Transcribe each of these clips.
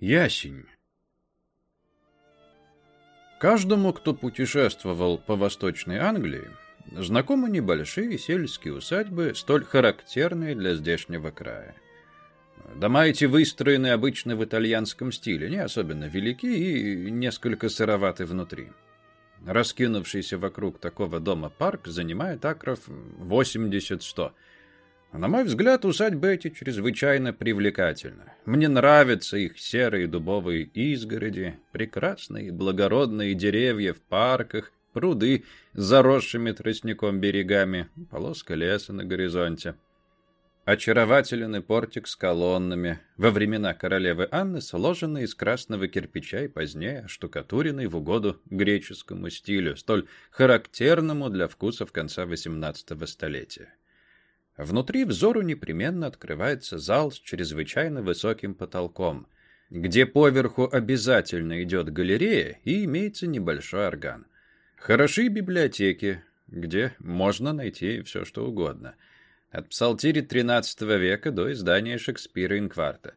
Ясень. Каждому, кто путешествовал по Восточной Англии, знакомы небольшие сельские усадьбы, столь характерные для здешнего края. Дома эти выстроены обычно в итальянском стиле, не особенно велики и несколько сыроваты внутри. Раскинувшийся вокруг такого дома парк занимает акров 80-100, на мой взгляд, усадьбы эти чрезвычайно привлекательны. Мне нравятся их серые дубовые изгороди, прекрасные благородные деревья в парках, пруды с заросшими тростником берегами, полоска леса на горизонте. Очарователен и портик с колоннами, во времена королевы Анны сложенный из красного кирпича и позднее штукатуренный в угоду греческому стилю, столь характерному для вкуса в конце XVIII столетия. Внутри взору непременно открывается зал с чрезвычайно высоким потолком, где поверху обязательно идет галерея и имеется небольшой орган. Хороши библиотеки, где можно найти все, что угодно. От псалтири XIII века до издания Шекспира Инкварта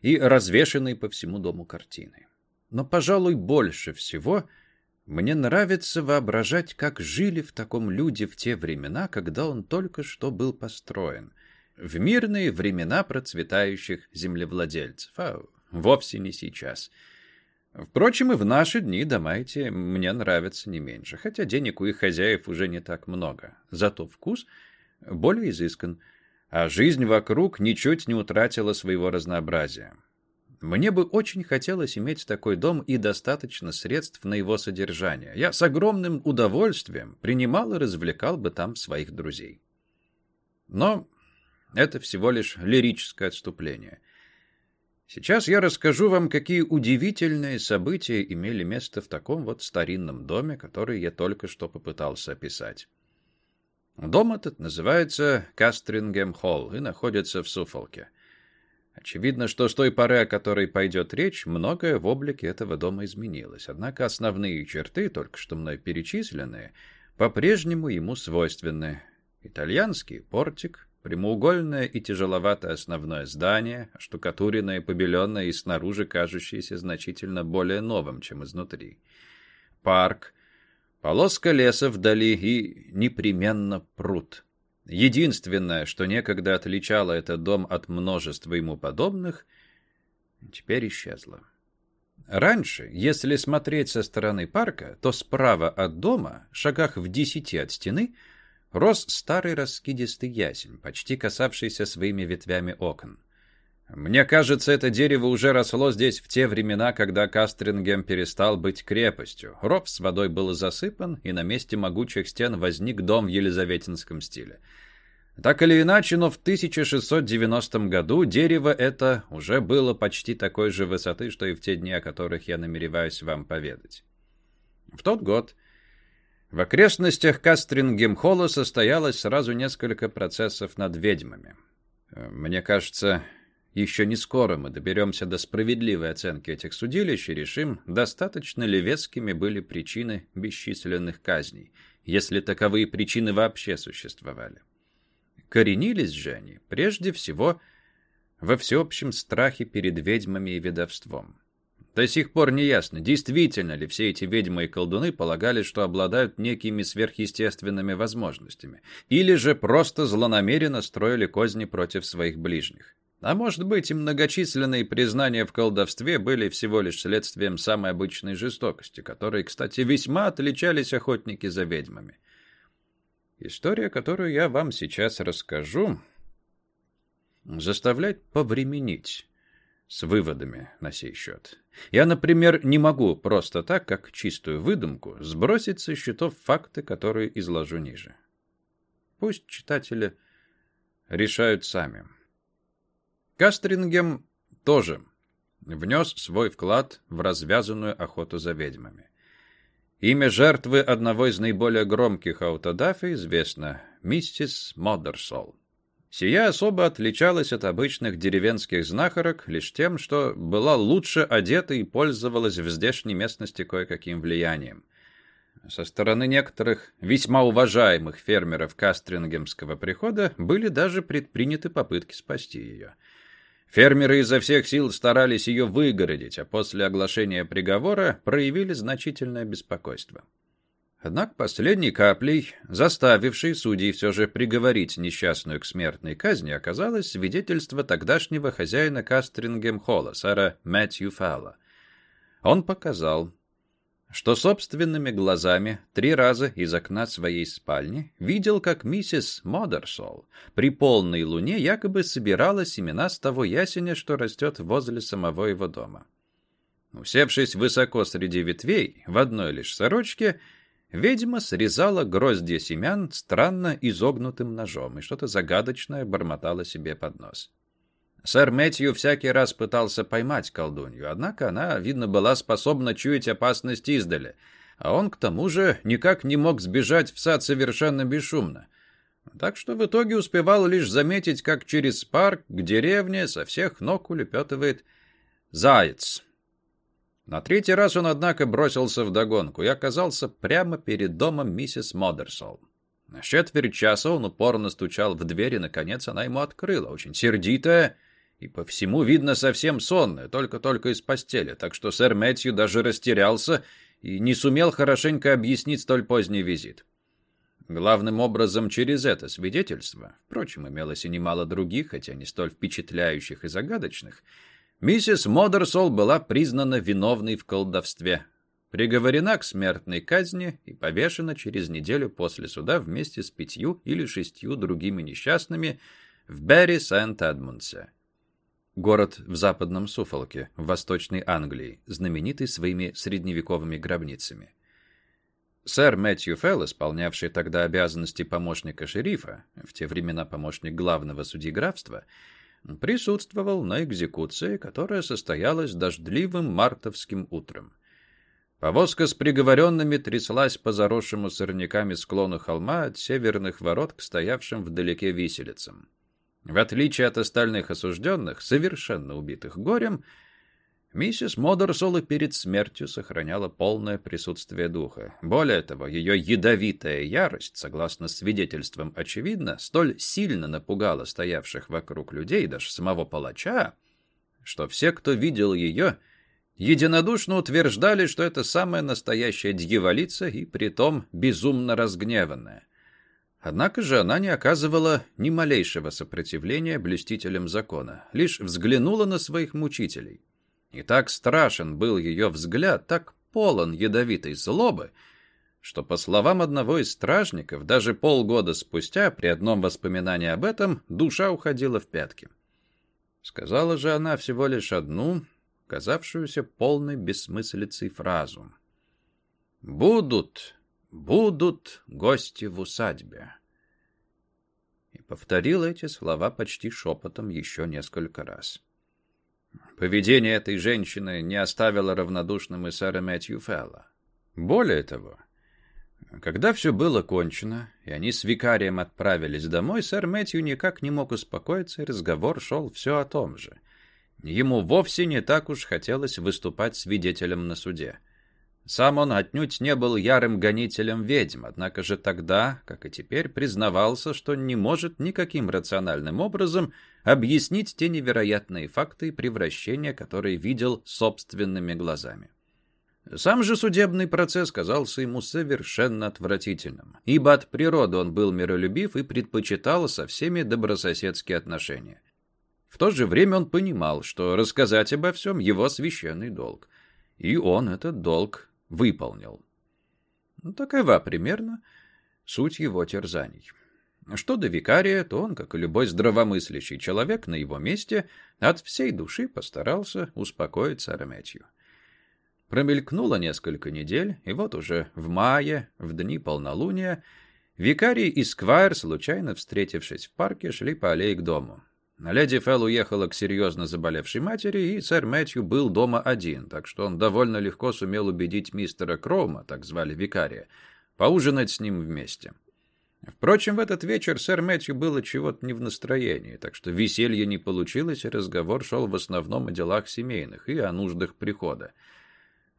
и развешенные по всему дому картины. Но, пожалуй, больше всего – мне нравится воображать, как жили в таком люди в те времена, когда он только что был построен. В мирные времена процветающих землевладельцев, а вовсе не сейчас. Впрочем, и в наши дни дома эти мне нравятся не меньше, хотя денег у их хозяев уже не так много. Зато вкус более изыскан, а жизнь вокруг ничуть не утратила своего разнообразия. Мне бы очень хотелось иметь такой дом и достаточно средств на его содержание. Я с огромным удовольствием принимал и развлекал бы там своих друзей. Но это всего лишь лирическое отступление. Сейчас я расскажу вам, какие удивительные события имели место в таком вот старинном доме, который я только что попытался описать. Дом этот называется Кастрингем-Холл и находится в Суфолке. Очевидно, что с той поры, о которой пойдет речь, многое в облике этого дома изменилось. Однако основные черты, только что мной перечисленные, по-прежнему ему свойственны. Итальянский портик, прямоугольное и тяжеловатое основное здание, штукатуренное, побеленное и снаружи кажущееся значительно более новым, чем изнутри. Парк, полоска леса вдали и непременно пруд — Единственное, что некогда отличало этот дом от множества ему подобных, теперь исчезло. Раньше, если смотреть со стороны парка, то справа от дома, шагах в десяти от стены, рос старый раскидистый ясень, почти касавшийся своими ветвями окон. Мне кажется, это дерево уже росло здесь в те времена, когда Кастрингем перестал быть крепостью. Ров с водой был засыпан, и на месте могучих стен возник дом в елизаветинском стиле. Так или иначе, но в 1690 году дерево это уже было почти такой же высоты, что и в те дни, о которых я намереваюсь вам поведать. В тот год в окрестностях Кастрингем-холла состоялось сразу несколько процессов над ведьмами. Мне кажется, еще не скоро мы доберемся до справедливой оценки этих судилищ и решим, достаточно ли вескими были причины бесчисленных казней, если таковые причины вообще существовали. Коренились же они прежде всего во всеобщем страхе перед ведьмами и ведовством. До сих пор не ясно, действительно ли все эти ведьмы и колдуны полагали, что обладают некими сверхъестественными возможностями, или же просто злонамеренно строили козни против своих ближних. А может быть, и многочисленные признания в колдовстве были всего лишь следствием самой обычной жестокости, которой, кстати, весьма отличались охотники за ведьмами. История, которую я вам сейчас расскажу, заставляет повременить с выводами на сей счет. Я, например, не могу просто так, как чистую выдумку, сбросить со счетов факты, которые изложу ниже. Пусть читатели решают сами. Кастрингем тоже внес свой вклад в развязанную охоту за ведьмами. Имя жертвы одного из наиболее громких аутодафи известно – миссис Модерсол. Сия особо отличалась от обычных деревенских знахарок лишь тем, что была лучше одета и пользовалась в здешней местности кое-каким влиянием. Со стороны некоторых весьма уважаемых фермеров Кастрингемского прихода были даже предприняты попытки спасти ее – Фермеры изо всех сил старались ее выгородить, а после оглашения приговора проявили значительное беспокойство. Однако последней каплей, заставившей судей все же приговорить несчастную к смертной казни, оказалось свидетельство тогдашнего хозяина Кастрингем-холла, сэра Мэтью Фалла. Он показал, что собственными глазами три раза из окна своей спальни видел, как миссис Модерсол при полной луне якобы собирала семена с того ясеня, что растет возле самого его дома. Усевшись высоко среди ветвей, в одной лишь сорочке, ведьма срезала гроздья семян странно изогнутым ножом и что-то загадочное бормотала себе под нос. Сэр Мэтью всякий раз пытался поймать колдунью, однако она, видно, была способна чуять опасность издали, а он, к тому же, никак не мог сбежать в сад совершенно бесшумно. Так что в итоге успевал лишь заметить, как через парк к деревне со всех ног улепетывает заяц. На третий раз он, однако, бросился вдогонку и оказался прямо перед домом миссис Модерсол. На четверть часа он упорно стучал в дверь, и, наконец, она ему открыла, очень сердитая, и по всему видно совсем сонное, только-только из постели, так что сэр Мэтью даже растерялся и не сумел хорошенько объяснить столь поздний визит. Главным образом через это свидетельство, впрочем, имелось и немало других, хотя не столь впечатляющих и загадочных, миссис Модерсол была признана виновной в колдовстве, приговорена к смертной казни и повешена через неделю после суда вместе с пятью или шестью другими несчастными в Берри Сент-Эдмундсе. Город в западном Суфолке, в Восточной Англии, знаменитый своими средневековыми гробницами. Сэр Мэтью Фелл, исполнявший тогда обязанности помощника шерифа, в те времена помощник главного судьи графства, присутствовал на экзекуции, которая состоялась дождливым мартовским утром. Повозка с приговоренными тряслась по заросшему сорняками склону холма от северных ворот к стоявшим вдалеке виселицам. В отличие от остальных осужденных, совершенно убитых горем, миссис Модерсола перед смертью сохраняла полное присутствие духа. Более того, ее ядовитая ярость, согласно свидетельствам очевидно, столь сильно напугала стоявших вокруг людей, даже самого палача, что все, кто видел ее, единодушно утверждали, что это самая настоящая дьяволица и притом безумно разгневанная. Однако же она не оказывала ни малейшего сопротивления блюстителям закона, лишь взглянула на своих мучителей. И так страшен был ее взгляд, так полон ядовитой злобы, что, по словам одного из стражников, даже полгода спустя, при одном воспоминании об этом, душа уходила в пятки. Сказала же она всего лишь одну, казавшуюся полной бессмыслицей фразу. «Будут будут гости в усадьбе. И повторил эти слова почти шепотом еще несколько раз. Поведение этой женщины не оставило равнодушным и сэра Мэтью Фелла. Более того, когда все было кончено, и они с викарием отправились домой, сэр Мэтью никак не мог успокоиться, и разговор шел все о том же. Ему вовсе не так уж хотелось выступать свидетелем на суде. — сам он отнюдь не был ярым гонителем ведьм, однако же тогда, как и теперь, признавался, что не может никаким рациональным образом объяснить те невероятные факты и превращения, которые видел собственными глазами. Сам же судебный процесс казался ему совершенно отвратительным, ибо от природы он был миролюбив и предпочитал со всеми добрососедские отношения. В то же время он понимал, что рассказать обо всем его священный долг, и он этот долг выполнил. Такова примерно суть его терзаний. Что до викария, то он, как и любой здравомыслящий человек на его месте, от всей души постарался успокоить Сарамятью. Промелькнуло несколько недель, и вот уже в мае, в дни полнолуния, викарий и сквайр, случайно встретившись в парке, шли по аллее к дому. Леди Фелл уехала к серьезно заболевшей матери, и сэр Мэтью был дома один, так что он довольно легко сумел убедить мистера Крома, так звали викария, поужинать с ним вместе. Впрочем, в этот вечер сэр Мэтью было чего-то не в настроении, так что веселье не получилось, и разговор шел в основном о делах семейных и о нуждах прихода.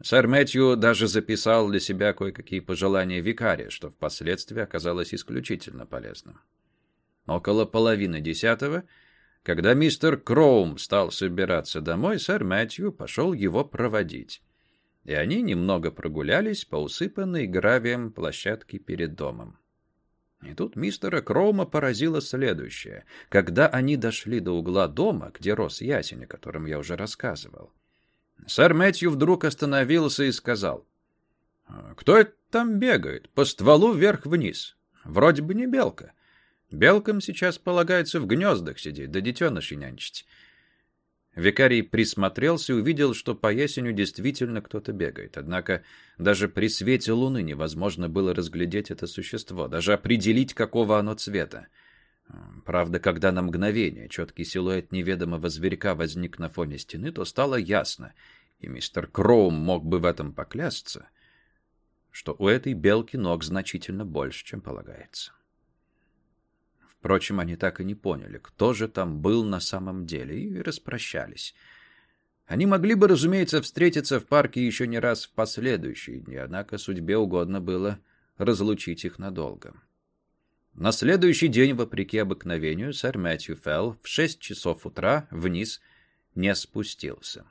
Сэр Мэтью даже записал для себя кое-какие пожелания викария, что впоследствии оказалось исключительно полезным. Около половины десятого — когда мистер Кроум стал собираться домой, сэр Мэтью пошел его проводить. И они немного прогулялись по усыпанной гравием площадке перед домом. И тут мистера Кроума поразило следующее. Когда они дошли до угла дома, где рос ясень, о котором я уже рассказывал, сэр Мэтью вдруг остановился и сказал. «Кто это там бегает? По стволу вверх-вниз. Вроде бы не белка. Белкам сейчас полагается в гнездах сидеть, да детенышей нянчить. Викарий присмотрелся и увидел, что по ясеню действительно кто-то бегает. Однако даже при свете луны невозможно было разглядеть это существо, даже определить, какого оно цвета. Правда, когда на мгновение четкий силуэт неведомого зверька возник на фоне стены, то стало ясно, и мистер Кроум мог бы в этом поклясться, что у этой белки ног значительно больше, чем полагается. Впрочем, они так и не поняли, кто же там был на самом деле, и распрощались. Они могли бы, разумеется, встретиться в парке еще не раз в последующие дни, однако судьбе угодно было разлучить их надолго. На следующий день, вопреки обыкновению, сэр Мэтью Фелл в шесть часов утра вниз не спустился.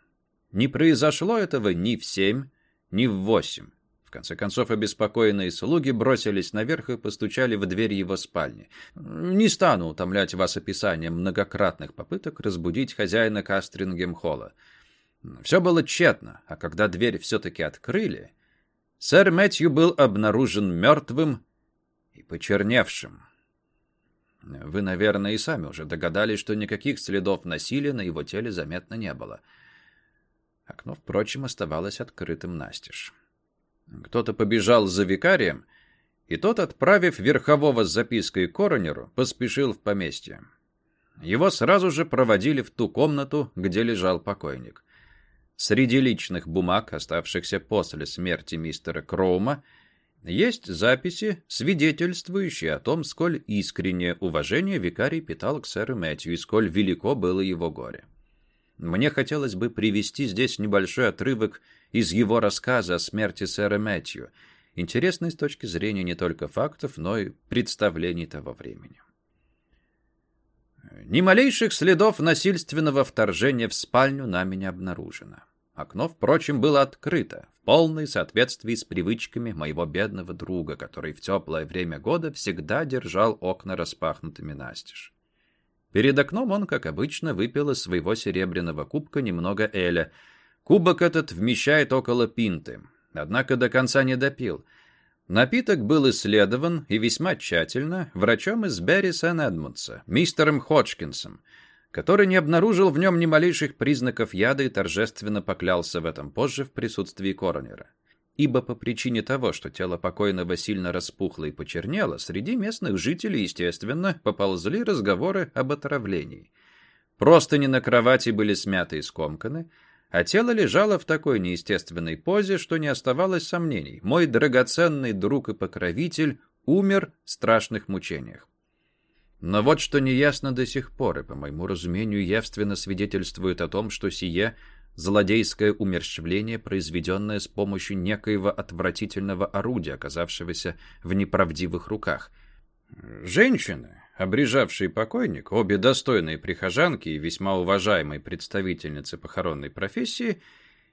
Не произошло этого ни в семь, ни в восемь конце концов, обеспокоенные слуги бросились наверх и постучали в дверь его спальни. Не стану утомлять вас описанием многократных попыток разбудить хозяина Кастрингем-холла. Все было тщетно, а когда дверь все-таки открыли, сэр Мэтью был обнаружен мертвым и почерневшим. Вы, наверное, и сами уже догадались, что никаких следов насилия на его теле заметно не было. Окно, впрочем, оставалось открытым настежь. Кто-то побежал за викарием, и тот, отправив верхового с запиской коронеру, поспешил в поместье. Его сразу же проводили в ту комнату, где лежал покойник. Среди личных бумаг, оставшихся после смерти мистера Кроума, есть записи, свидетельствующие о том, сколь искреннее уважение викарий питал к сэру Мэтью и сколь велико было его горе. Мне хотелось бы привести здесь небольшой отрывок из его рассказа о смерти сэра Мэтью. Интересный с точки зрения не только фактов, но и представлений того времени. Ни малейших следов насильственного вторжения в спальню нами не обнаружено. Окно, впрочем, было открыто, в полной соответствии с привычками моего бедного друга, который в теплое время года всегда держал окна распахнутыми настежь. Перед окном он, как обычно, выпил из своего серебряного кубка немного эля — Кубок этот вмещает около пинты, однако до конца не допил. Напиток был исследован и весьма тщательно врачом из Берри Сен-Эдмундса, мистером Ходжкинсом, который не обнаружил в нем ни малейших признаков яда и торжественно поклялся в этом позже в присутствии коронера. Ибо по причине того, что тело покойного сильно распухло и почернело, среди местных жителей, естественно, поползли разговоры об отравлении. Простыни на кровати были смяты и скомканы, а тело лежало в такой неестественной позе, что не оставалось сомнений. Мой драгоценный друг и покровитель умер в страшных мучениях. Но вот что неясно до сих пор, и, по моему разумению, явственно свидетельствует о том, что сие – злодейское умерщвление, произведенное с помощью некоего отвратительного орудия, оказавшегося в неправдивых руках. Женщины, Обрежавший покойник, обе достойные прихожанки и весьма уважаемой представительницы похоронной профессии,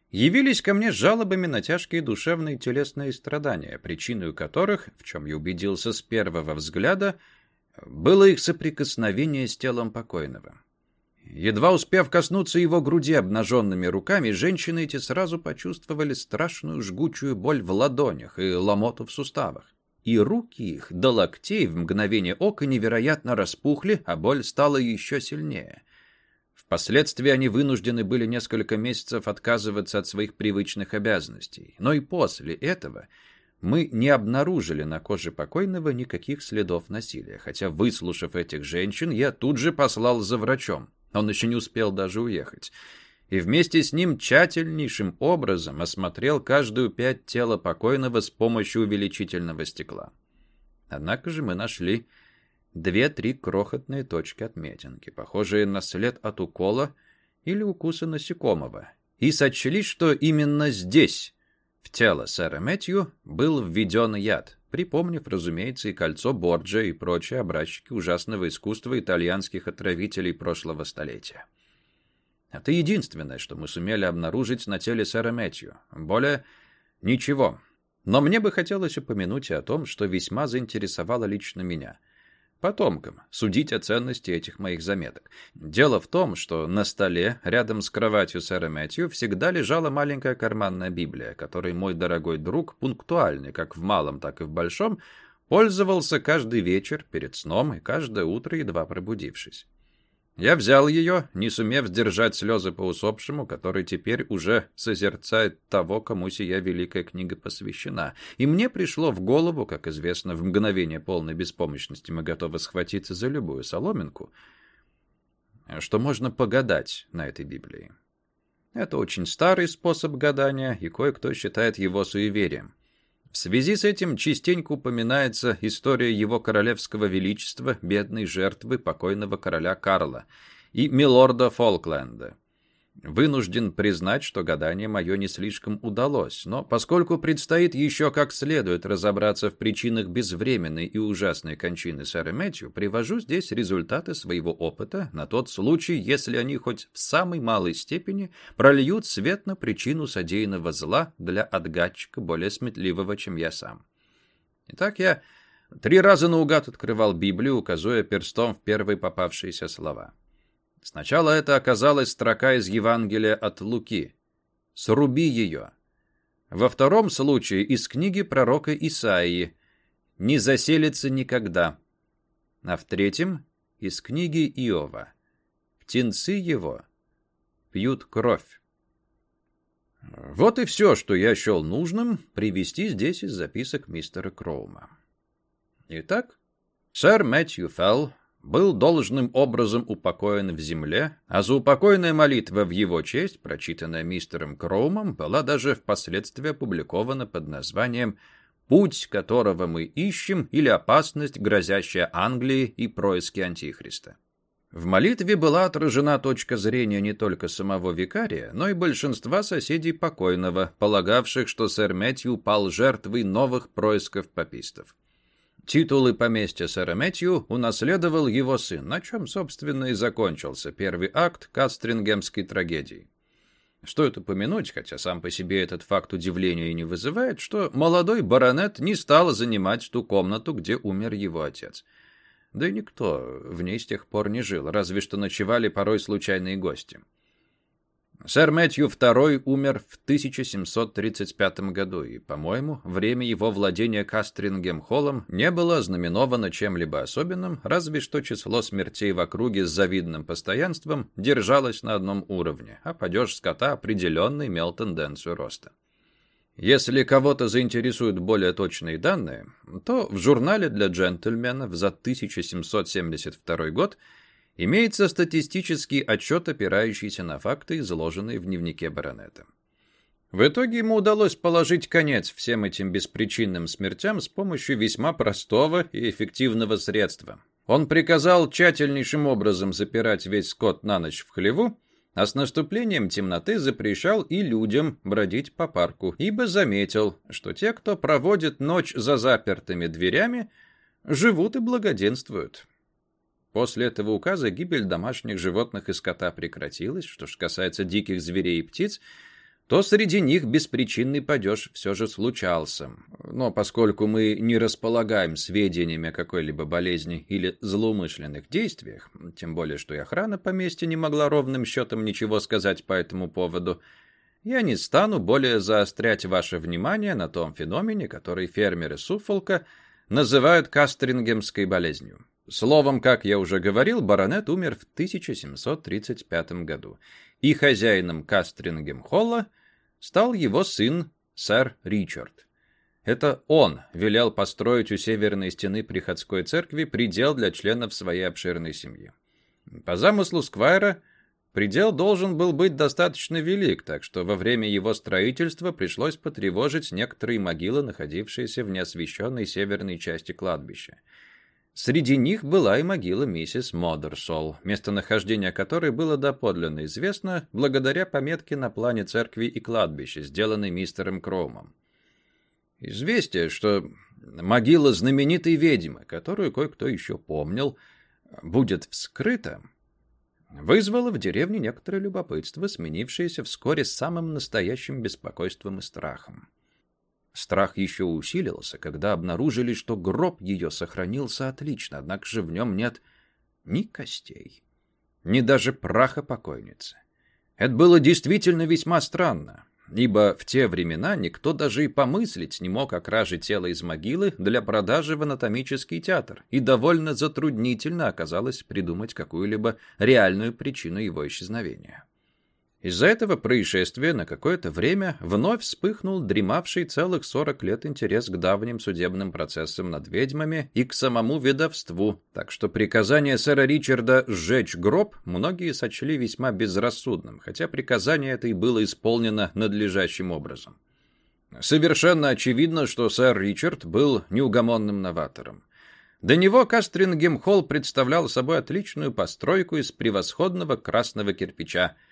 явились ко мне с жалобами на тяжкие душевные и телесные страдания, причиной которых, в чем я убедился с первого взгляда, было их соприкосновение с телом покойного. Едва успев коснуться его груди обнаженными руками, женщины эти сразу почувствовали страшную жгучую боль в ладонях и ломоту в суставах и руки их до локтей в мгновение ока невероятно распухли, а боль стала еще сильнее. Впоследствии они вынуждены были несколько месяцев отказываться от своих привычных обязанностей, но и после этого мы не обнаружили на коже покойного никаких следов насилия, хотя, выслушав этих женщин, я тут же послал за врачом. Он еще не успел даже уехать и вместе с ним тщательнейшим образом осмотрел каждую пять тела покойного с помощью увеличительного стекла. Однако же мы нашли две-три крохотные точки отметинки, похожие на след от укола или укуса насекомого, и сочли, что именно здесь, в тело сэра Мэтью, был введен яд, припомнив, разумеется, и кольцо Борджа и прочие образчики ужасного искусства итальянских отравителей прошлого столетия. Это единственное, что мы сумели обнаружить на теле сэра Мэтью. Более ничего. Но мне бы хотелось упомянуть и о том, что весьма заинтересовало лично меня. Потомкам судить о ценности этих моих заметок. Дело в том, что на столе, рядом с кроватью сэра Мэтью, всегда лежала маленькая карманная Библия, которой мой дорогой друг, пунктуальный как в малом, так и в большом, пользовался каждый вечер перед сном и каждое утро, едва пробудившись. Я взял ее, не сумев сдержать слезы по усопшему, который теперь уже созерцает того, кому сия великая книга посвящена. И мне пришло в голову, как известно, в мгновение полной беспомощности мы готовы схватиться за любую соломинку, а что можно погадать на этой Библии. Это очень старый способ гадания, и кое-кто считает его суеверием. В связи с этим частенько упоминается история его королевского величества, бедной жертвы покойного короля Карла и милорда Фолкленда. Вынужден признать, что гадание мое не слишком удалось, но поскольку предстоит еще как следует разобраться в причинах безвременной и ужасной кончины сэра Мэтью, привожу здесь результаты своего опыта на тот случай, если они хоть в самой малой степени прольют свет на причину содеянного зла для отгадчика более сметливого, чем я сам. Итак, я три раза наугад открывал Библию, указывая перстом в первые попавшиеся слова — Сначала это оказалась строка из Евангелия от Луки. «Сруби ее». Во втором случае из книги пророка Исаии «Не заселится никогда». А в третьем – из книги Иова «Птенцы его пьют кровь». Вот и все, что я счел нужным привести здесь из записок мистера Кроума. Итак, сэр Мэтью Фелл был должным образом упокоен в земле, а заупокойная молитва в его честь, прочитанная мистером Кроумом, была даже впоследствии опубликована под названием «Путь, которого мы ищем» или «Опасность, грозящая Англии и происки Антихриста». В молитве была отражена точка зрения не только самого викария, но и большинства соседей покойного, полагавших, что сэр Мэтью пал жертвой новых происков папистов. Титулы поместья сэра Мэтью унаследовал его сын, на чем, собственно, и закончился первый акт Кастрингемской трагедии. Стоит упомянуть, хотя сам по себе этот факт удивления и не вызывает, что молодой баронет не стал занимать ту комнату, где умер его отец. Да и никто в ней с тех пор не жил, разве что ночевали порой случайные гости. Сэр Мэтью II умер в 1735 году, и, по-моему, время его владения Кастрингем-холлом не было знаменовано чем-либо особенным, разве что число смертей в округе с завидным постоянством держалось на одном уровне, а падеж скота определенно имел тенденцию роста. Если кого-то заинтересуют более точные данные, то в журнале для джентльменов за 1772 год – Имеется статистический отчет, опирающийся на факты, изложенные в дневнике баронета. В итоге ему удалось положить конец всем этим беспричинным смертям с помощью весьма простого и эффективного средства. Он приказал тщательнейшим образом запирать весь скот на ночь в хлеву, а с наступлением темноты запрещал и людям бродить по парку, ибо заметил, что те, кто проводит ночь за запертыми дверями, живут и благоденствуют. После этого указа гибель домашних животных и скота прекратилась. Что же касается диких зверей и птиц, то среди них беспричинный падеж все же случался. Но поскольку мы не располагаем сведениями о какой-либо болезни или злоумышленных действиях, тем более что и охрана поместья не могла ровным счетом ничего сказать по этому поводу, я не стану более заострять ваше внимание на том феномене, который фермеры Суфолка называют кастрингемской болезнью. Словом, как я уже говорил, баронет умер в 1735 году, и хозяином Кастрингем-Холла стал его сын, сэр Ричард. Это он велел построить у северной стены приходской церкви предел для членов своей обширной семьи. По замыслу Сквайра, предел должен был быть достаточно велик, так что во время его строительства пришлось потревожить некоторые могилы, находившиеся в неосвещенной северной части кладбища. Среди них была и могила миссис Модерсол, местонахождение которой было доподлинно известно благодаря пометке на плане церкви и кладбища, сделанной мистером Кромом. Известие, что могила знаменитой ведьмы, которую кое-кто еще помнил, будет вскрыта, вызвало в деревне некоторое любопытство, сменившееся вскоре самым настоящим беспокойством и страхом. Страх еще усилился, когда обнаружили, что гроб ее сохранился отлично, однако же в нем нет ни костей, ни даже праха покойницы. Это было действительно весьма странно, ибо в те времена никто даже и помыслить не мог о краже тела из могилы для продажи в анатомический театр, и довольно затруднительно оказалось придумать какую-либо реальную причину его исчезновения. Из-за этого происшествия на какое-то время вновь вспыхнул дремавший целых 40 лет интерес к давним судебным процессам над ведьмами и к самому ведовству, так что приказание сэра Ричарда «сжечь гроб» многие сочли весьма безрассудным, хотя приказание это и было исполнено надлежащим образом. Совершенно очевидно, что сэр Ричард был неугомонным новатором. До него Кастрингем-холл представлял собой отличную постройку из превосходного красного кирпича –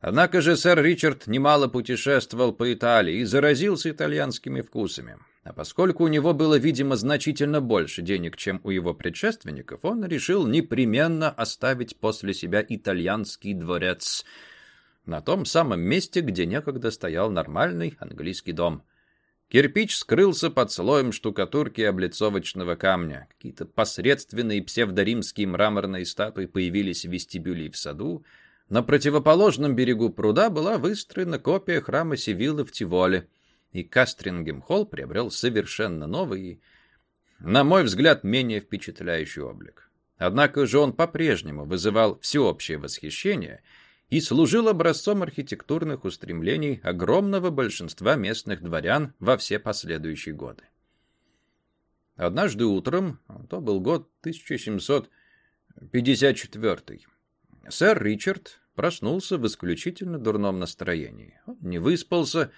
Однако же сэр Ричард немало путешествовал по Италии и заразился итальянскими вкусами. А поскольку у него было, видимо, значительно больше денег, чем у его предшественников, он решил непременно оставить после себя итальянский дворец на том самом месте, где некогда стоял нормальный английский дом. Кирпич скрылся под слоем штукатурки и облицовочного камня. Какие-то посредственные псевдоримские мраморные статуи появились в вестибюле и в саду, на противоположном берегу пруда была выстроена копия храма Сивилы в Тиволе, и Кастрингем-холл приобрел совершенно новый и, на мой взгляд, менее впечатляющий облик. Однако же он по-прежнему вызывал всеобщее восхищение и служил образцом архитектурных устремлений огромного большинства местных дворян во все последующие годы. Однажды утром, то был год 1754 Сэр Ричард проснулся в исключительно дурном настроении. Он не выспался,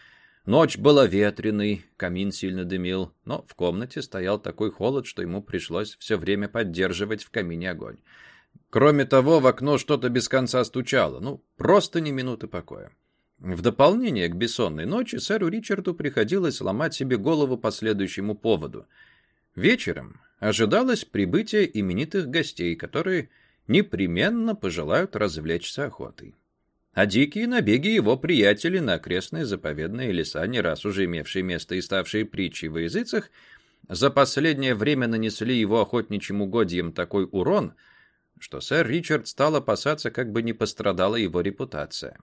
ночь была ветреной, камин сильно дымил, но в комнате стоял такой холод, что ему пришлось все время поддерживать в камине огонь. Кроме того, в окно что-то без конца стучало, ну, просто ни минуты покоя. В дополнение к бессонной ночи сэру Ричарду приходилось ломать себе голову по следующему поводу. Вечером ожидалось прибытие именитых гостей, которые непременно пожелают развлечься охотой. А дикие набеги его приятели на окрестные заповедные леса, не раз уже имевшие место и ставшие притчей во языцах, за последнее время нанесли его охотничьим угодьям такой урон, что сэр Ричард стал опасаться, как бы не пострадала его репутация.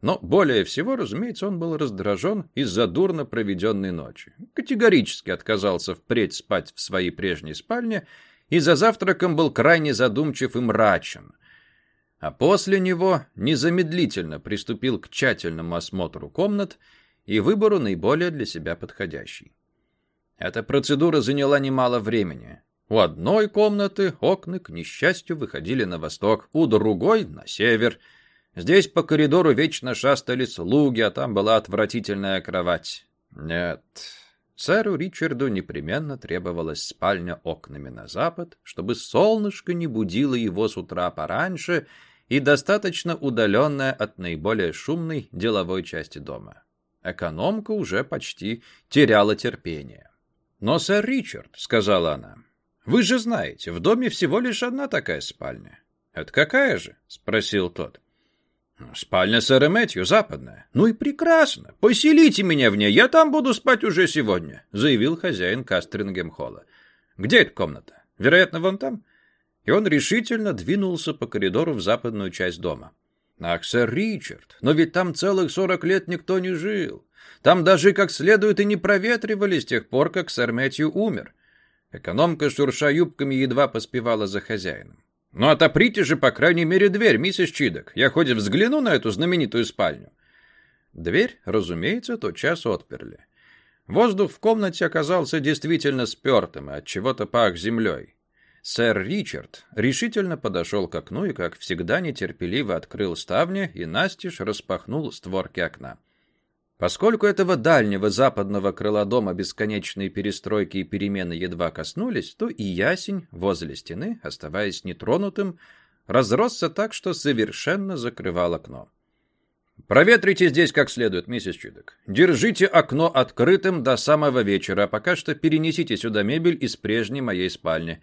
Но более всего, разумеется, он был раздражен из-за дурно проведенной ночи. Категорически отказался впредь спать в своей прежней спальне – и за завтраком был крайне задумчив и мрачен. А после него незамедлительно приступил к тщательному осмотру комнат и выбору наиболее для себя подходящей. Эта процедура заняла немало времени. У одной комнаты окна, к несчастью, выходили на восток, у другой — на север. Здесь по коридору вечно шастали слуги, а там была отвратительная кровать. Нет, Царю Ричарду непременно требовалась спальня окнами на запад, чтобы солнышко не будило его с утра пораньше и достаточно удаленная от наиболее шумной деловой части дома. Экономка уже почти теряла терпение. «Но, сэр Ричард», — сказала она, — «вы же знаете, в доме всего лишь одна такая спальня». «Это какая же?» — спросил тот. Спальня Сареметью, западная. Ну и прекрасно. Поселите меня в ней, я там буду спать уже сегодня», — заявил хозяин Кастрингемхола. «Где эта комната? Вероятно, вон там?» И он решительно двинулся по коридору в западную часть дома. «Ах, сэр Ричард, но ведь там целых сорок лет никто не жил. Там даже как следует и не проветривали с тех пор, как сэр Мэтью умер». Экономка, шурша юбками, едва поспевала за хозяином. Ну а отоприте же, по крайней мере, дверь, миссис Чидок. Я хоть взгляну на эту знаменитую спальню. Дверь, разумеется, тотчас отперли. Воздух в комнате оказался действительно спертым и от чего-то пах землей. Сэр Ричард решительно подошел к окну и, как всегда, нетерпеливо открыл ставни и настежь распахнул створки окна. Поскольку этого дальнего западного крыла дома бесконечные перестройки и перемены едва коснулись, то и ясень возле стены, оставаясь нетронутым, разросся так, что совершенно закрывал окно. «Проветрите здесь как следует, миссис Чудок. Держите окно открытым до самого вечера, а пока что перенесите сюда мебель из прежней моей спальни.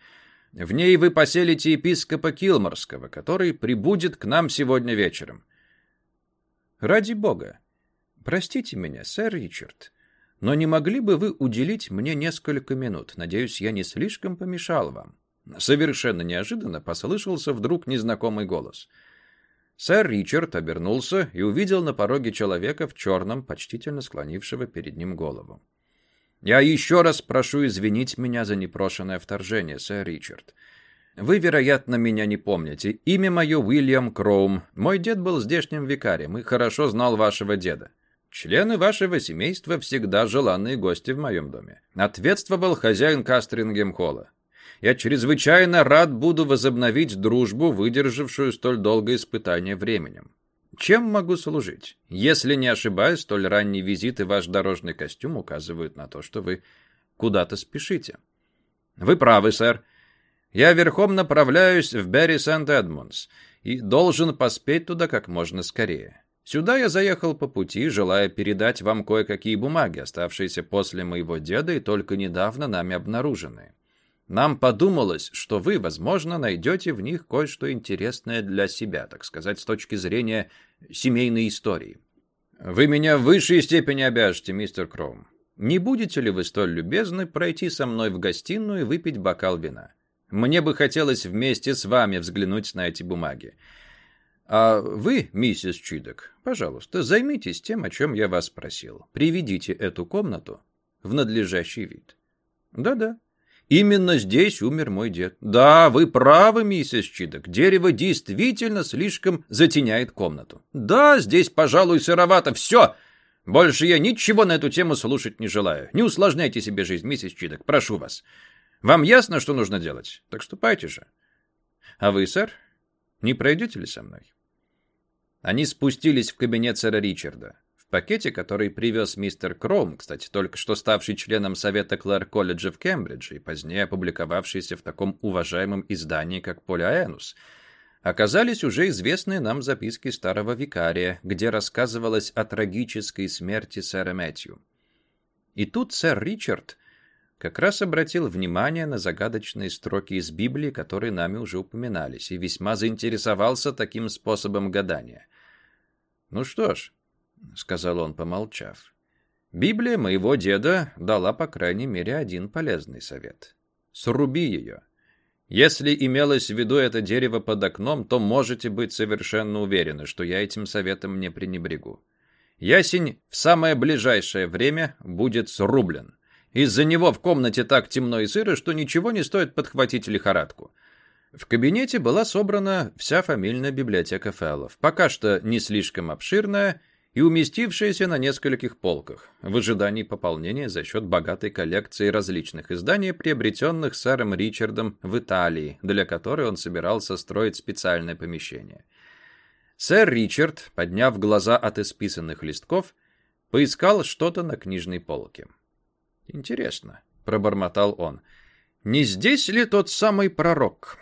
В ней вы поселите епископа Килморского, который прибудет к нам сегодня вечером». «Ради бога!» простите меня сэр ричард но не могли бы вы уделить мне несколько минут надеюсь я не слишком помешал вам совершенно неожиданно послышался вдруг незнакомый голос сэр ричард обернулся и увидел на пороге человека в черном почтительно склонившего перед ним голову я еще раз прошу извинить меня за непрошенное вторжение сэр ричард вы, вероятно, меня не помните. Имя мое Уильям Кроум. Мой дед был здешним викарием и хорошо знал вашего деда. Члены вашего семейства всегда желанные гости в моем доме. Ответствовал хозяин Кастрингем-холла. Я чрезвычайно рад буду возобновить дружбу, выдержавшую столь долгое испытание временем. Чем могу служить? Если не ошибаюсь, столь ранний визит и ваш дорожный костюм указывают на то, что вы куда-то спешите. Вы правы, сэр. Я верхом направляюсь в Берри Сент-Эдмундс и должен поспеть туда как можно скорее. Сюда я заехал по пути, желая передать вам кое-какие бумаги, оставшиеся после моего деда и только недавно нами обнаруженные. Нам подумалось, что вы, возможно, найдете в них кое-что интересное для себя, так сказать, с точки зрения семейной истории. Вы меня в высшей степени обяжете, мистер Кроум. Не будете ли вы столь любезны пройти со мной в гостиную и выпить бокал вина? Мне бы хотелось вместе с вами взглянуть на эти бумаги. «А вы, миссис Чидок, пожалуйста, займитесь тем, о чем я вас просил. Приведите эту комнату в надлежащий вид». «Да-да. Именно здесь умер мой дед». «Да, вы правы, миссис Чидок. Дерево действительно слишком затеняет комнату». «Да, здесь, пожалуй, сыровато. Все!» Больше я ничего на эту тему слушать не желаю. Не усложняйте себе жизнь, миссис Чидок, прошу вас. Вам ясно, что нужно делать? Так ступайте же. А вы, сэр, не пройдете ли со мной? Они спустились в кабинет сэра Ричарда. В пакете, который привез мистер Кром, кстати, только что ставший членом Совета Клэр-колледжа в Кембридже и позднее опубликовавшийся в таком уважаемом издании, как «Полиаэнус», оказались уже известные нам записки старого викария, где рассказывалось о трагической смерти сэра Мэтью. И тут сэр Ричард как раз обратил внимание на загадочные строки из Библии, которые нами уже упоминались, и весьма заинтересовался таким способом гадания – ну что ж, сказал он, помолчав. Библия моего деда дала, по крайней мере, один полезный совет. Сруби ее. Если имелось в виду это дерево под окном, то можете быть совершенно уверены, что я этим советом не пренебрегу. Ясень в самое ближайшее время будет срублен. Из-за него в комнате так темно и сыро, что ничего не стоит подхватить лихорадку. В кабинете была собрана вся фамильная библиотека Фэллов, пока что не слишком обширная и уместившаяся на нескольких полках, в ожидании пополнения за счет богатой коллекции различных изданий, приобретенных сэром Ричардом в Италии, для которой он собирался строить специальное помещение. Сэр Ричард, подняв глаза от исписанных листков, поискал что-то на книжной полке. «Интересно», — пробормотал он, — «не здесь ли тот самый пророк?»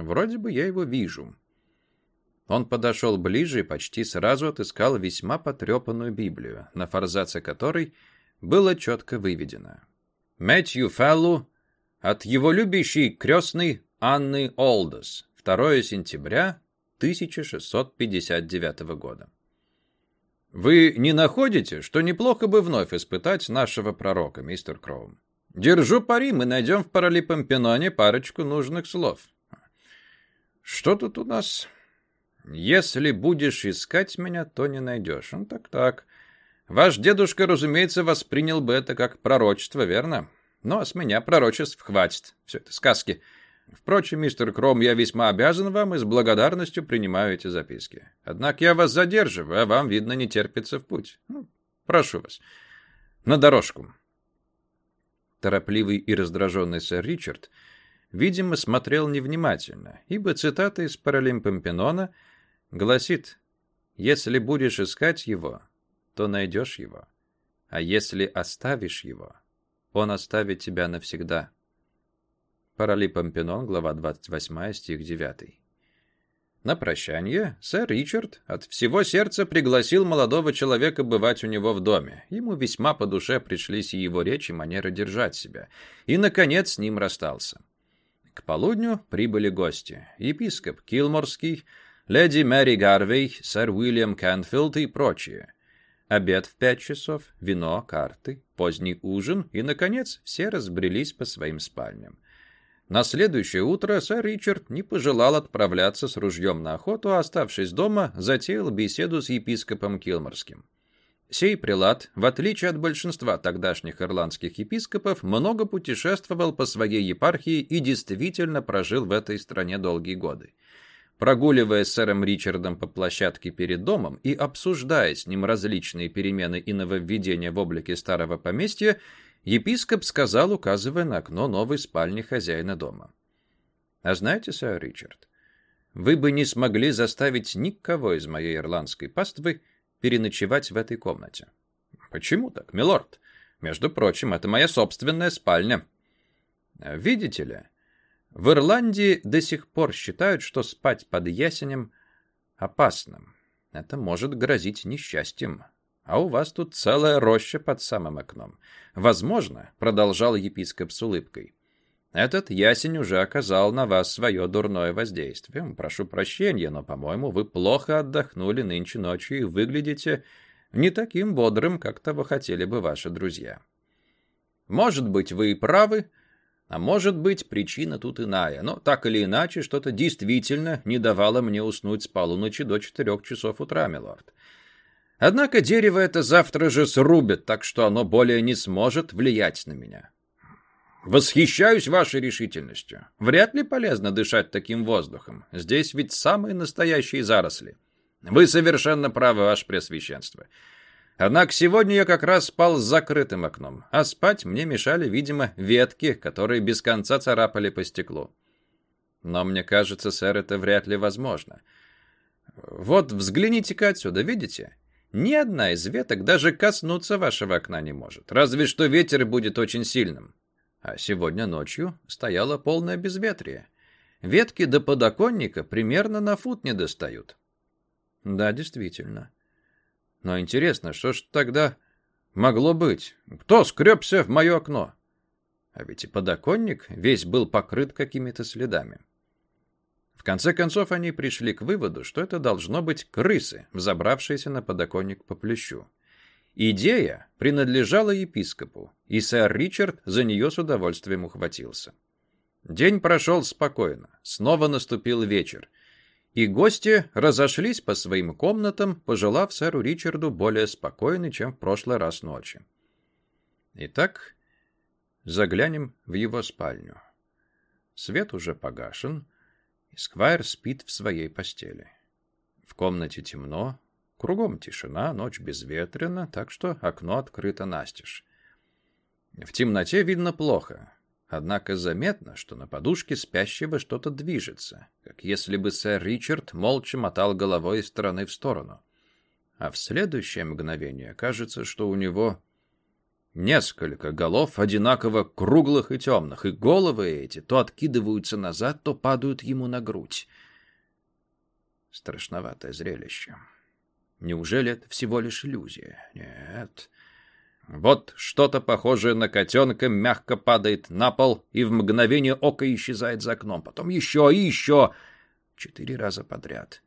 Вроде бы я его вижу. Он подошел ближе и почти сразу отыскал весьма потрепанную Библию, на форзаце которой было четко выведено. Мэтью Феллу от его любящей крестной Анны Олдос, 2 сентября 1659 года. «Вы не находите, что неплохо бы вновь испытать нашего пророка, мистер Кроум? Держу пари, мы найдем в Паралипомпеноне парочку нужных слов. Что тут у нас? Если будешь искать меня, то не найдешь. Ну, Он так-так. Ваш дедушка, разумеется, воспринял бы это как пророчество, верно? Но с меня пророчеств хватит. Все это сказки. Впрочем, мистер Кром, я весьма обязан вам и с благодарностью принимаю эти записки. Однако я вас задерживаю, а вам, видно, не терпится в путь. Ну, прошу вас. На дорожку. Торопливый и раздраженный сэр Ричард — видимо, смотрел невнимательно, ибо цитата из Паралимпомпинона гласит «Если будешь искать его, то найдешь его, а если оставишь его, он оставит тебя навсегда». Паралипомпинон, глава 28, стих 9. На прощание сэр Ричард от всего сердца пригласил молодого человека бывать у него в доме. Ему весьма по душе пришлись и его речи, манера держать себя. И, наконец, с ним расстался. К полудню прибыли гости. Епископ Килморский, леди Мэри Гарвей, сэр Уильям Кэнфилд и прочие. Обед в пять часов, вино, карты, поздний ужин, и, наконец, все разбрелись по своим спальням. На следующее утро сэр Ричард не пожелал отправляться с ружьем на охоту, а оставшись дома, затеял беседу с епископом Килморским. Сей прилад, в отличие от большинства тогдашних ирландских епископов, много путешествовал по своей епархии и действительно прожил в этой стране долгие годы. Прогуливаясь с сэром Ричардом по площадке перед домом и обсуждая с ним различные перемены и нововведения в облике старого поместья, епископ сказал, указывая на окно новой спальни хозяина дома. «А знаете, сэр Ричард, вы бы не смогли заставить никого из моей ирландской паствы переночевать в этой комнате. Почему так, милорд? Между прочим, это моя собственная спальня. Видите ли, в Ирландии до сих пор считают, что спать под ясенем опасным. Это может грозить несчастьем. А у вас тут целая роща под самым окном. Возможно, продолжал епископ с улыбкой, этот ясень уже оказал на вас свое дурное воздействие. Прошу прощения, но, по-моему, вы плохо отдохнули нынче ночью и выглядите не таким бодрым, как того хотели бы ваши друзья. Может быть, вы и правы, а может быть, причина тут иная, но так или иначе, что-то действительно не давало мне уснуть с полуночи до четырех часов утра, милорд. Однако дерево это завтра же срубит, так что оно более не сможет влиять на меня. Восхищаюсь вашей решительностью. Вряд ли полезно дышать таким воздухом. Здесь ведь самые настоящие заросли. Вы совершенно правы, ваше пресвященство. Однако сегодня я как раз спал с закрытым окном, а спать мне мешали, видимо, ветки, которые без конца царапали по стеклу. Но мне кажется, сэр, это вряд ли возможно. Вот взгляните-ка отсюда, видите? Ни одна из веток даже коснуться вашего окна не может, разве что ветер будет очень сильным а сегодня ночью стояло полное безветрие. Ветки до подоконника примерно на фут не достают. Да, действительно. Но интересно, что ж тогда могло быть? Кто скребся в мое окно? А ведь и подоконник весь был покрыт какими-то следами. В конце концов, они пришли к выводу, что это должно быть крысы, взобравшиеся на подоконник по плечу. Идея принадлежала епископу, и сэр Ричард за нее с удовольствием ухватился. День прошел спокойно, снова наступил вечер, и гости разошлись по своим комнатам, пожелав сэру Ричарду более спокойной, чем в прошлый раз ночи. Итак, заглянем в его спальню. Свет уже погашен, и Сквайр спит в своей постели. В комнате темно, Кругом тишина, ночь безветрена, так что окно открыто настежь. В темноте видно плохо, однако заметно, что на подушке спящего что-то движется, как если бы сэр Ричард молча мотал головой из стороны в сторону. А в следующее мгновение кажется, что у него несколько голов, одинаково круглых и темных, и головы эти то откидываются назад, то падают ему на грудь. Страшноватое зрелище. Неужели это всего лишь иллюзия? Нет. Вот что-то похожее на котенка мягко падает на пол и в мгновение ока исчезает за окном. Потом еще и еще. Четыре раза подряд.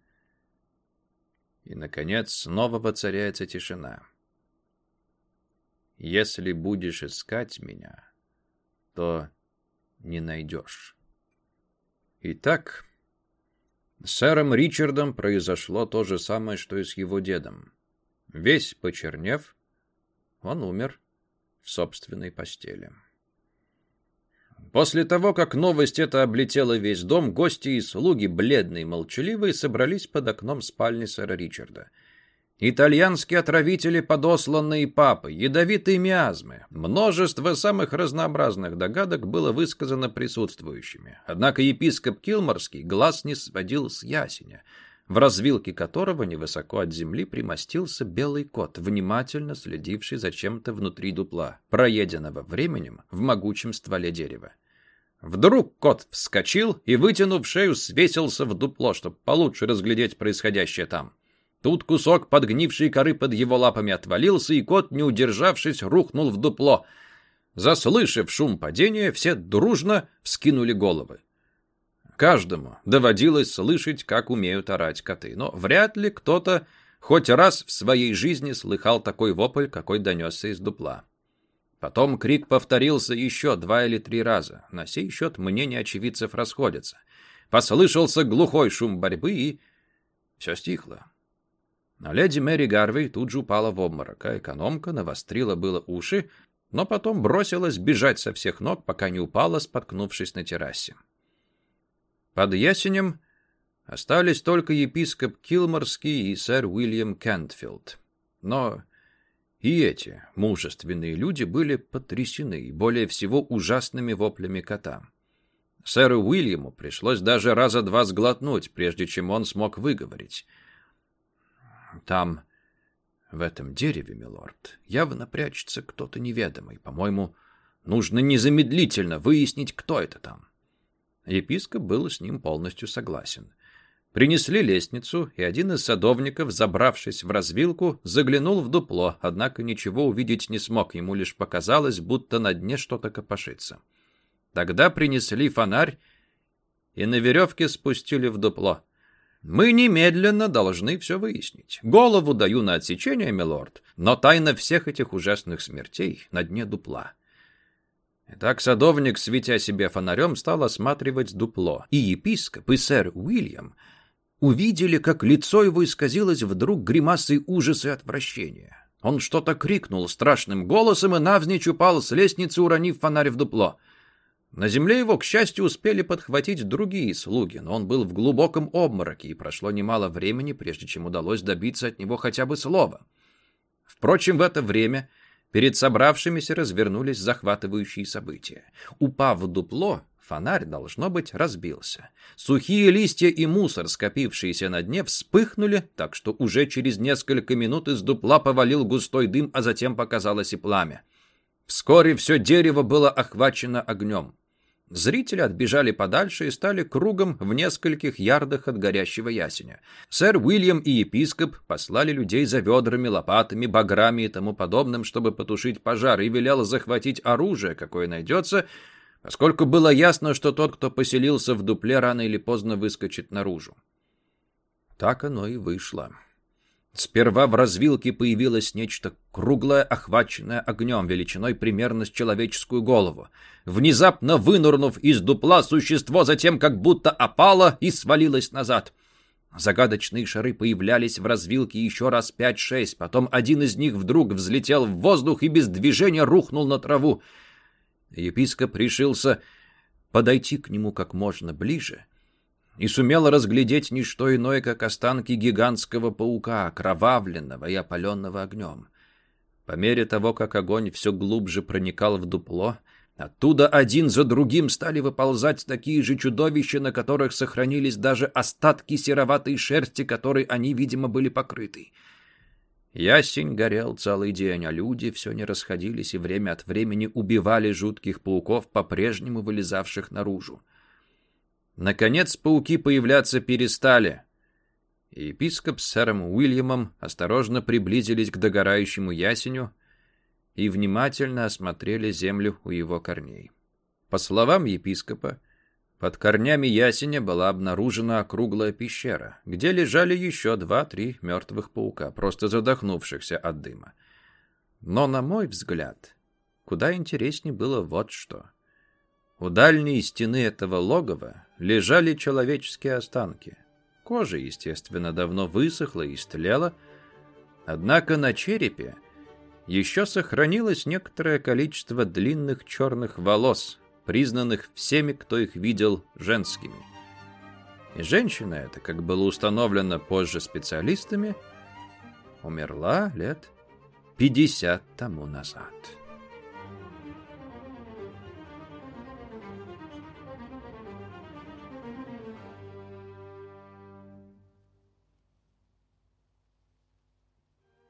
И, наконец, снова воцаряется тишина. Если будешь искать меня, то не найдешь. Итак... Сэром Ричардом произошло то же самое, что и с его дедом. Весь почернев, он умер в собственной постели. После того, как новость эта облетела весь дом, гости и слуги, бледные молчаливые, собрались под окном спальни сэра Ричарда — Итальянские отравители, подосланные папы, ядовитые миазмы. Множество самых разнообразных догадок было высказано присутствующими. Однако епископ Килморский глаз не сводил с ясеня, в развилке которого невысоко от земли примостился белый кот, внимательно следивший за чем-то внутри дупла, проеденного временем в могучем стволе дерева. Вдруг кот вскочил и, вытянув шею, свесился в дупло, чтобы получше разглядеть происходящее там. Тут кусок подгнившей коры под его лапами отвалился, и кот, не удержавшись, рухнул в дупло. Заслышав шум падения, все дружно вскинули головы. Каждому доводилось слышать, как умеют орать коты, но вряд ли кто-то хоть раз в своей жизни слыхал такой вопль, какой донесся из дупла. Потом крик повторился еще два или три раза. На сей счет мнения очевидцев расходятся. Послышался глухой шум борьбы, и все стихло. Леди Мэри Гарвей тут же упала в обморок, а экономка навострила было уши, но потом бросилась бежать со всех ног, пока не упала, споткнувшись на террасе. Под ясенем остались только епископ Килморский и сэр Уильям Кентфилд. Но и эти мужественные люди были потрясены и более всего ужасными воплями кота. Сэру Уильяму пришлось даже раза два сглотнуть, прежде чем он смог выговорить — там в этом дереве, милорд, явно прячется кто-то неведомый. По-моему, нужно незамедлительно выяснить, кто это там. Епископ был с ним полностью согласен. Принесли лестницу, и один из садовников, забравшись в развилку, заглянул в дупло, однако ничего увидеть не смог, ему лишь показалось, будто на дне что-то копошится. Тогда принесли фонарь и на веревке спустили в дупло. Мы немедленно должны все выяснить. Голову даю на отсечение, милорд, но тайна всех этих ужасных смертей на дне дупла. Итак, садовник, светя себе фонарем, стал осматривать дупло, и епископ, и сэр Уильям увидели, как лицо его исказилось вдруг гримасой ужаса и отвращения. Он что-то крикнул страшным голосом и навзничь упал с лестницы, уронив фонарь в дупло — на земле его, к счастью, успели подхватить другие слуги, но он был в глубоком обмороке, и прошло немало времени, прежде чем удалось добиться от него хотя бы слова. Впрочем, в это время перед собравшимися развернулись захватывающие события. Упав в дупло, фонарь, должно быть, разбился. Сухие листья и мусор, скопившиеся на дне, вспыхнули, так что уже через несколько минут из дупла повалил густой дым, а затем показалось и пламя. Вскоре все дерево было охвачено огнем. Зрители отбежали подальше и стали кругом в нескольких ярдах от горящего ясеня. Сэр Уильям и епископ послали людей за ведрами, лопатами, баграми и тому подобным, чтобы потушить пожар, и велел захватить оружие, какое найдется, поскольку было ясно, что тот, кто поселился в дупле, рано или поздно выскочит наружу. Так оно и вышло. Сперва в развилке появилось нечто круглое, охваченное огнем величиной примерно с человеческую голову. Внезапно вынурнув из дупла, существо затем как будто опало и свалилось назад. Загадочные шары появлялись в развилке еще раз пять-шесть, потом один из них вдруг взлетел в воздух и без движения рухнул на траву. Епископ решился подойти к нему как можно ближе — и сумела разглядеть не что иное, как останки гигантского паука, кровавленного и опаленного огнем. По мере того, как огонь все глубже проникал в дупло, оттуда один за другим стали выползать такие же чудовища, на которых сохранились даже остатки сероватой шерсти, которой они, видимо, были покрыты. Ясень горел целый день, а люди все не расходились и время от времени убивали жутких пауков, по-прежнему вылезавших наружу. Наконец пауки появляться перестали. Епископ с сэром Уильямом осторожно приблизились к догорающему ясеню и внимательно осмотрели землю у его корней. По словам епископа, под корнями ясеня была обнаружена округлая пещера, где лежали еще два-три мертвых паука, просто задохнувшихся от дыма. Но, на мой взгляд, куда интереснее было вот что. У дальней стены этого логова лежали человеческие останки. Кожа, естественно, давно высохла и истлела, однако на черепе еще сохранилось некоторое количество длинных черных волос, признанных всеми, кто их видел, женскими. И женщина эта, как было установлено позже специалистами, умерла лет 50 тому назад.